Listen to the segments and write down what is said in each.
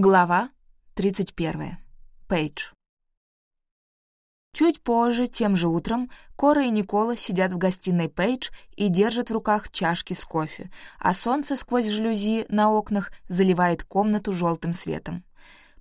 Глава 31. Пейдж. Чуть позже, тем же утром, Кора и Никола сидят в гостиной Пейдж и держат в руках чашки с кофе, а солнце сквозь жалюзи на окнах заливает комнату желтым светом.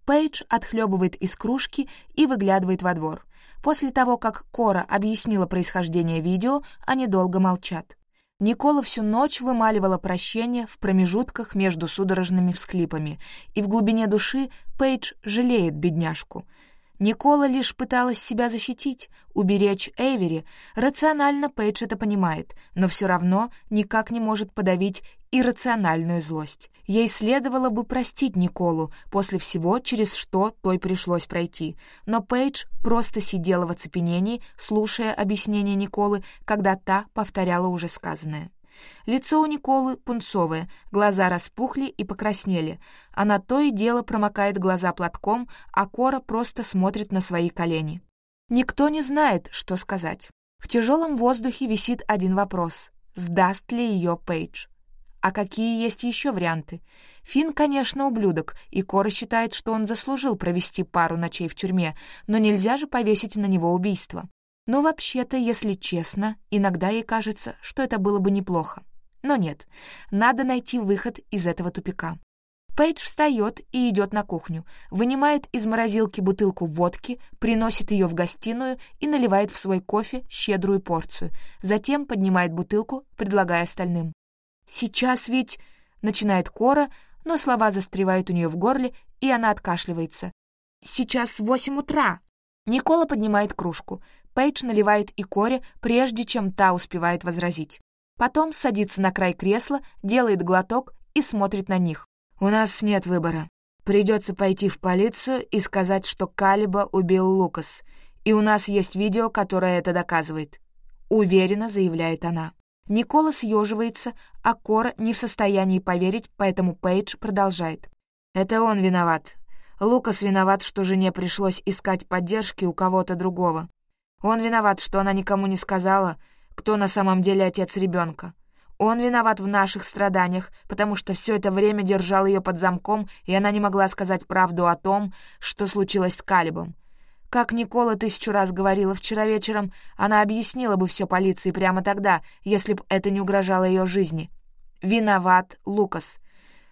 Пейдж отхлебывает из кружки и выглядывает во двор. После того, как Кора объяснила происхождение видео, они долго молчат. Никола всю ночь вымаливала прощение в промежутках между судорожными всклипами, и в глубине души Пейдж жалеет бедняжку — Никола лишь пыталась себя защитить, уберечь Эвери. Рационально Пейдж это понимает, но все равно никак не может подавить иррациональную злость. Ей следовало бы простить Николу после всего, через что той пришлось пройти. Но Пейдж просто сидела в оцепенении, слушая объяснение Николы, когда та повторяла уже сказанное. Лицо у Николы пунцовое, глаза распухли и покраснели. Она то и дело промокает глаза платком, а Кора просто смотрит на свои колени. Никто не знает, что сказать. В тяжелом воздухе висит один вопрос. Сдаст ли ее Пейдж? А какие есть еще варианты? Фин, конечно, ублюдок, и Кора считает, что он заслужил провести пару ночей в тюрьме, но нельзя же повесить на него убийство. Но вообще-то, если честно, иногда ей кажется, что это было бы неплохо. Но нет, надо найти выход из этого тупика. Пейдж встает и идет на кухню, вынимает из морозилки бутылку водки, приносит ее в гостиную и наливает в свой кофе щедрую порцию. Затем поднимает бутылку, предлагая остальным. «Сейчас ведь...» — начинает Кора, но слова застревают у нее в горле, и она откашливается. «Сейчас восемь утра!» Никола поднимает кружку. Пейдж наливает и коре, прежде чем та успевает возразить. Потом садится на край кресла, делает глоток и смотрит на них. «У нас нет выбора. Придется пойти в полицию и сказать, что Калиба убил Лукас. И у нас есть видео, которое это доказывает», — уверенно заявляет она. Никола съеживается, а Кора не в состоянии поверить, поэтому Пейдж продолжает. «Это он виноват. Лукас виноват, что жене пришлось искать поддержки у кого-то другого. Он виноват, что она никому не сказала, кто на самом деле отец ребенка. Он виноват в наших страданиях, потому что все это время держал ее под замком, и она не могла сказать правду о том, что случилось с Калибом. Как Никола тысячу раз говорила вчера вечером, она объяснила бы все полиции прямо тогда, если б это не угрожало ее жизни. Виноват Лукас.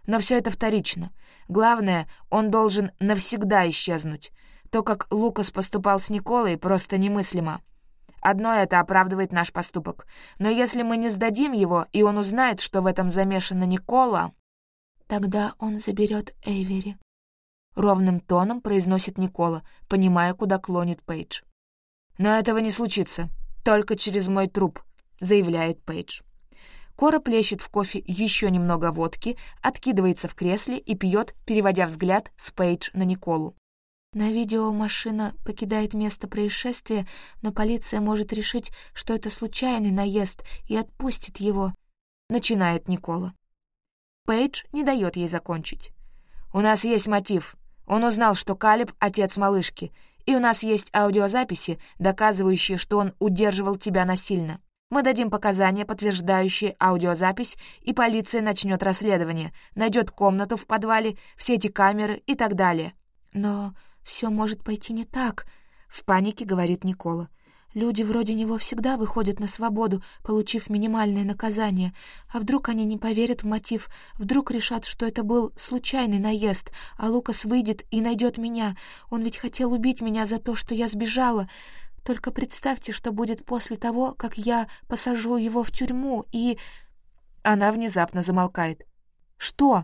Но все это вторично. Главное, он должен навсегда исчезнуть. То, как Лукас поступал с Николой, просто немыслимо. Одно это оправдывает наш поступок. Но если мы не сдадим его, и он узнает, что в этом замешана Никола... Тогда он заберет Эйвери. Ровным тоном произносит Никола, понимая, куда клонит Пейдж. «Но этого не случится. Только через мой труп», — заявляет Пейдж. Кора плещет в кофе еще немного водки, откидывается в кресле и пьет, переводя взгляд с Пейдж на Николу. На видео машина покидает место происшествия, но полиция может решить, что это случайный наезд, и отпустит его. Начинает Никола. Пейдж не дает ей закончить. «У нас есть мотив. Он узнал, что Калиб — отец малышки, и у нас есть аудиозаписи, доказывающие, что он удерживал тебя насильно. Мы дадим показания, подтверждающие аудиозапись, и полиция начнет расследование, найдет комнату в подвале, все эти камеры и так далее. Но все может пойти не так», — в панике говорит Никола. «Люди вроде него всегда выходят на свободу, получив минимальное наказание. А вдруг они не поверят в мотив? Вдруг решат, что это был случайный наезд, а Лукас выйдет и найдет меня. Он ведь хотел убить меня за то, что я сбежала. Только представьте, что будет после того, как я посажу его в тюрьму и...» Она внезапно замолкает. «Что?»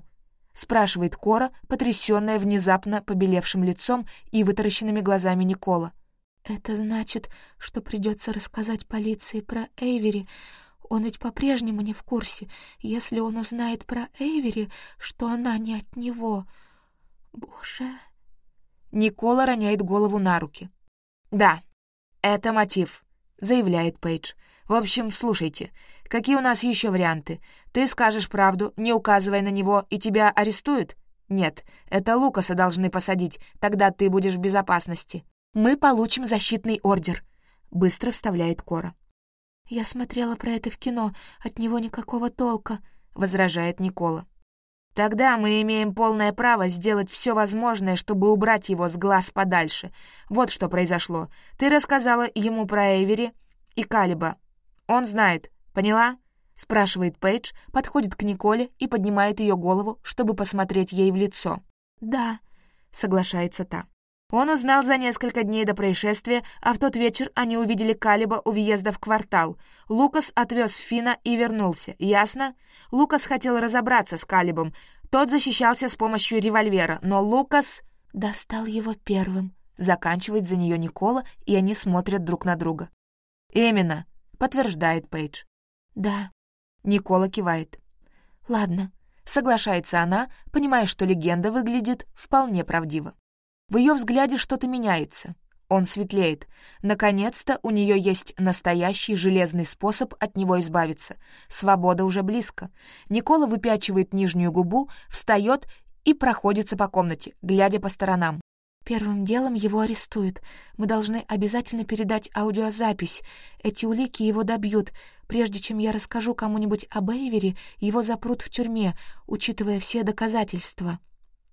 — спрашивает Кора, потрясённая внезапно побелевшим лицом и вытаращенными глазами Никола. «Это значит, что придётся рассказать полиции про Эйвери. Он ведь по-прежнему не в курсе. Если он узнает про Эйвери, что она не от него... Боже...» Никола роняет голову на руки. «Да, это мотив», — заявляет Пейдж. «В общем, слушайте, какие у нас еще варианты? Ты скажешь правду, не указывая на него, и тебя арестуют? Нет, это Лукаса должны посадить, тогда ты будешь в безопасности мы получим защитный ордер», — быстро вставляет Кора. «Я смотрела про это в кино, от него никакого толка», — возражает Никола. Тогда мы имеем полное право сделать все возможное, чтобы убрать его с глаз подальше. Вот что произошло. Ты рассказала ему про Эйвери и Калиба. Он знает. Поняла?» — спрашивает Пейдж, подходит к Николе и поднимает ее голову, чтобы посмотреть ей в лицо. «Да», — соглашается та. Он узнал за несколько дней до происшествия, а в тот вечер они увидели Калиба у въезда в квартал. Лукас отвез Фина и вернулся. Ясно? Лукас хотел разобраться с Калибом. Тот защищался с помощью револьвера, но Лукас... «Достал его первым», — заканчивает за нее Никола, и они смотрят друг на друга. «Именно. Подтверждает Пейдж. «Да». Никола кивает. «Ладно». Соглашается она, понимая, что легенда выглядит вполне правдиво. В ее взгляде что-то меняется. Он светлеет. Наконец-то у нее есть настоящий железный способ от него избавиться. Свобода уже близко. Никола выпячивает нижнюю губу, встает и проходится по комнате, глядя по сторонам. Первым делом его арестуют. Мы должны обязательно передать аудиозапись. Эти улики его добьют. Прежде чем я расскажу кому-нибудь об Эйвере, его запрут в тюрьме, учитывая все доказательства».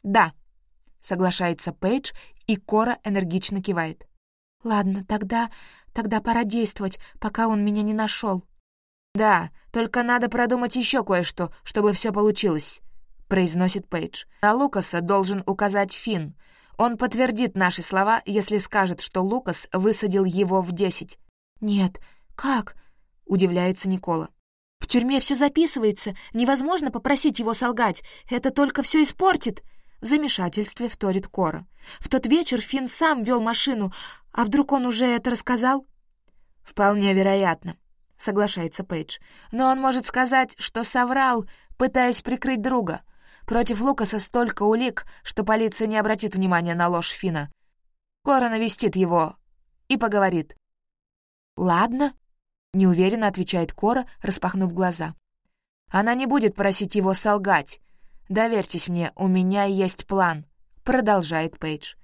«Да», — соглашается Пейдж, и Кора энергично кивает. «Ладно, тогда... тогда пора действовать, пока он меня не нашел. «Да, только надо продумать еще кое-что, чтобы все получилось», — произносит Пейдж. «На Лукаса должен указать Финн». Он подтвердит наши слова, если скажет, что Лукас высадил его в десять». «Нет, как?» — удивляется Никола. «В тюрьме все записывается, невозможно попросить его солгать, это только все испортит!» В замешательстве вторит Кора. «В тот вечер Финн сам вел машину, а вдруг он уже это рассказал?» «Вполне вероятно», — соглашается Пейдж. «Но он может сказать, что соврал, пытаясь прикрыть друга. Против Лукаса столько улик, что полиция не обратит внимания на ложь Фина. Кора навестит его и поговорит. «Ладно», — неуверенно отвечает Кора, распахнув глаза. «Она не будет просить его солгать. Доверьтесь мне, у меня есть план», — продолжает Пейдж.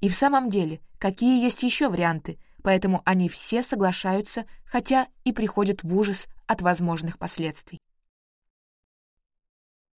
И в самом деле, какие есть еще варианты, поэтому они все соглашаются, хотя и приходят в ужас от возможных последствий.